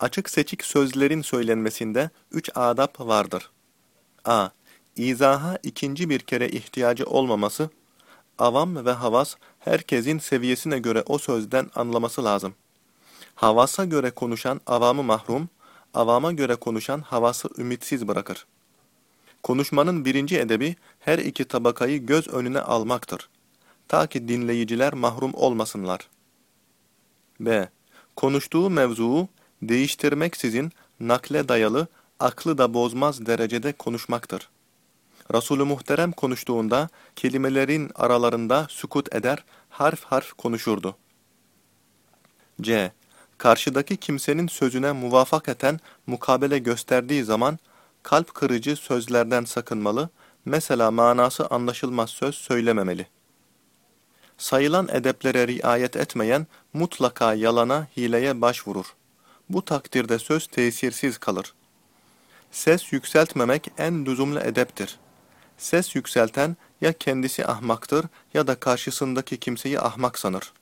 Açık seçik sözlerin söylenmesinde üç adap vardır. a. İzaha ikinci bir kere ihtiyacı olmaması, avam ve havas herkesin seviyesine göre o sözden anlaması lazım. Havasa göre konuşan avamı mahrum, avama göre konuşan havası ümitsiz bırakır. Konuşmanın birinci edebi her iki tabakayı göz önüne almaktır. Ta ki dinleyiciler mahrum olmasınlar. b. Konuştuğu mevzuu değiştirmeksizin nakle dayalı, aklı da bozmaz derecede konuşmaktır. Resulü Muhterem konuştuğunda kelimelerin aralarında sükut eder, harf harf konuşurdu. C. Karşıdaki kimsenin sözüne muvafakaten mukabele gösterdiği zaman kalp kırıcı sözlerden sakınmalı, mesela manası anlaşılmaz söz söylememeli. Sayılan edeplere riayet etmeyen mutlaka yalana, hileye başvurur. Bu takdirde söz tesirsiz kalır. Ses yükseltmemek en lüzumlu edeptir. Ses yükselten ya kendisi ahmaktır ya da karşısındaki kimseyi ahmak sanır.